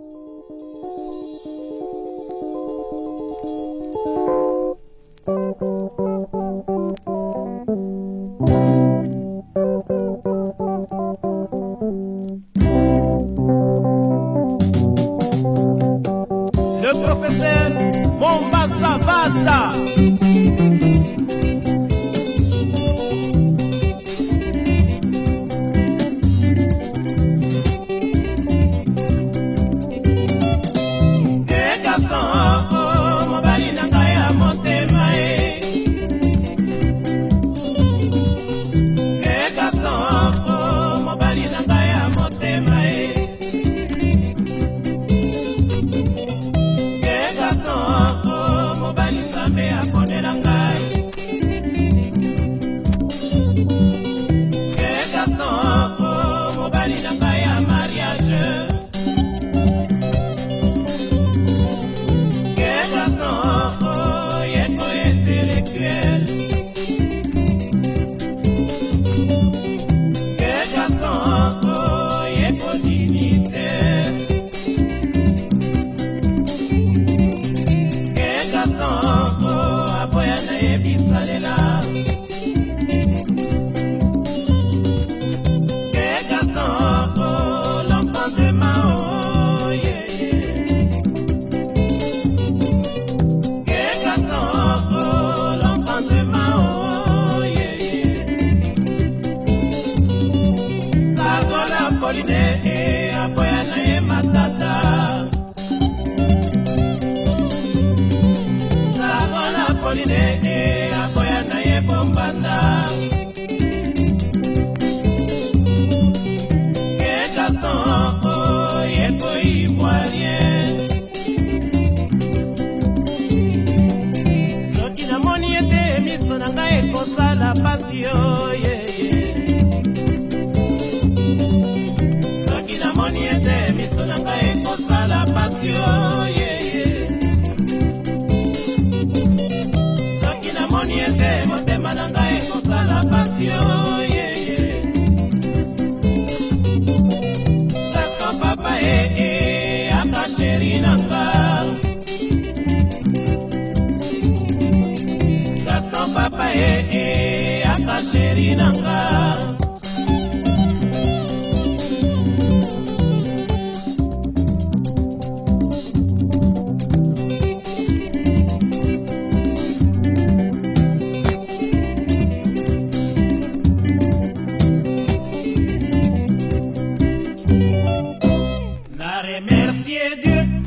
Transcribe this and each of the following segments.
Le professeur Mombasa Vata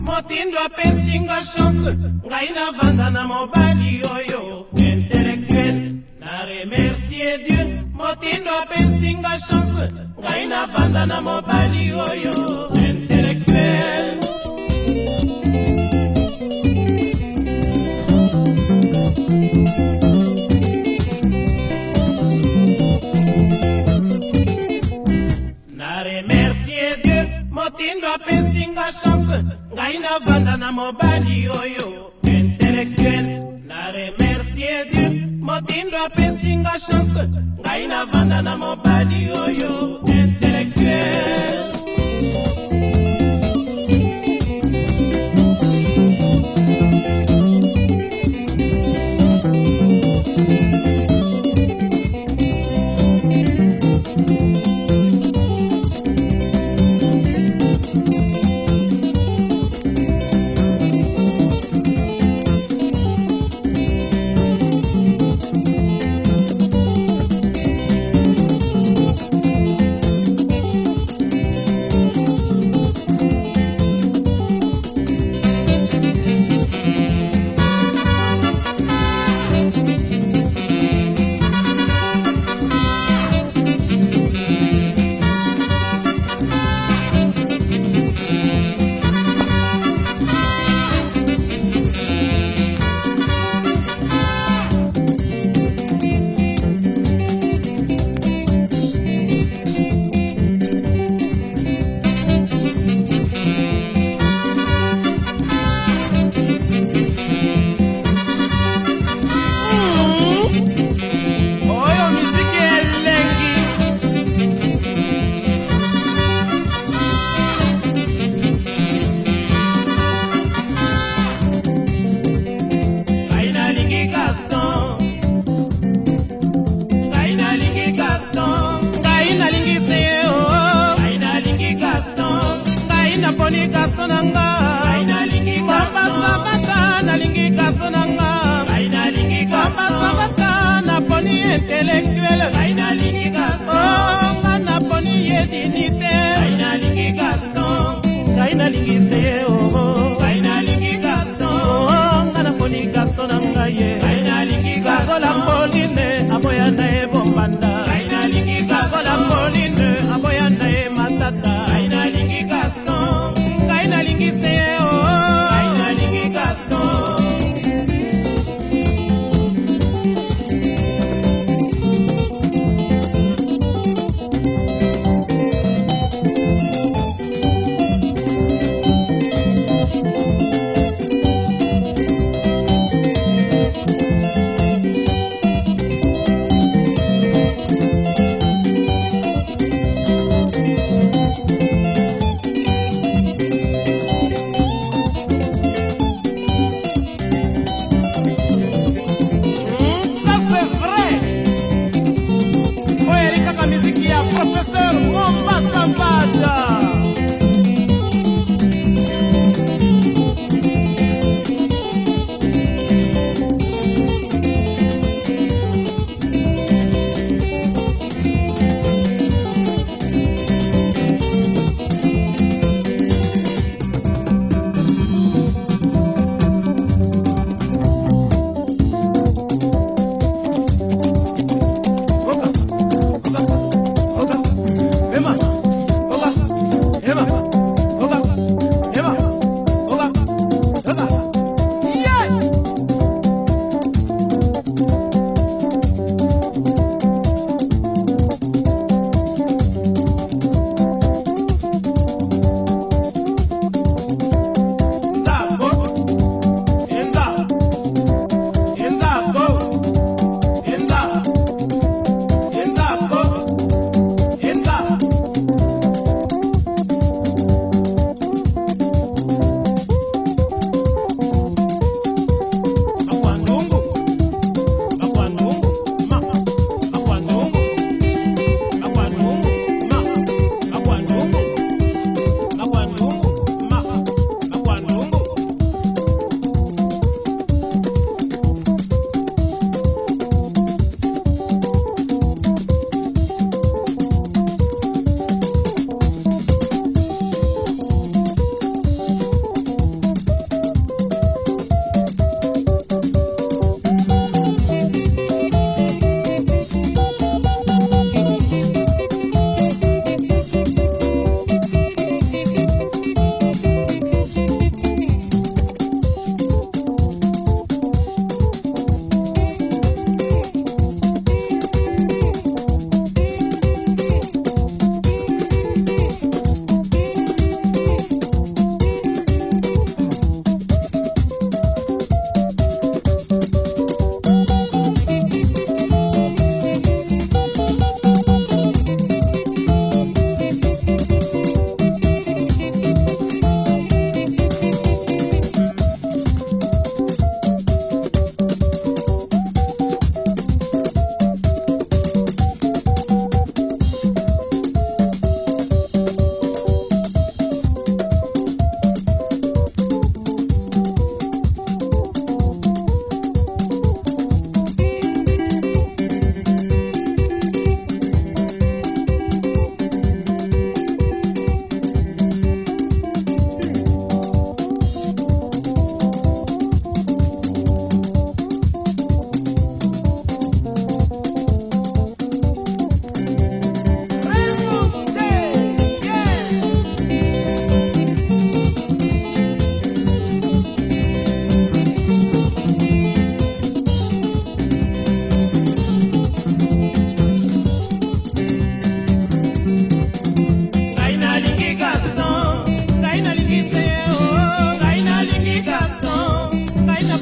motindwa mpe nsinga chance ngai na banza na mobali sinope nsinga chance ngai navanda na mobali oyo motindo chance ngai navanda na mobali oyo intellectuel na remercie dieu. motindo apesinga chance ngai navanda na mobali oyo intellectuel. Intellectuel nga naponi ye dinite ngai nalingi seye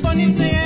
funny thing.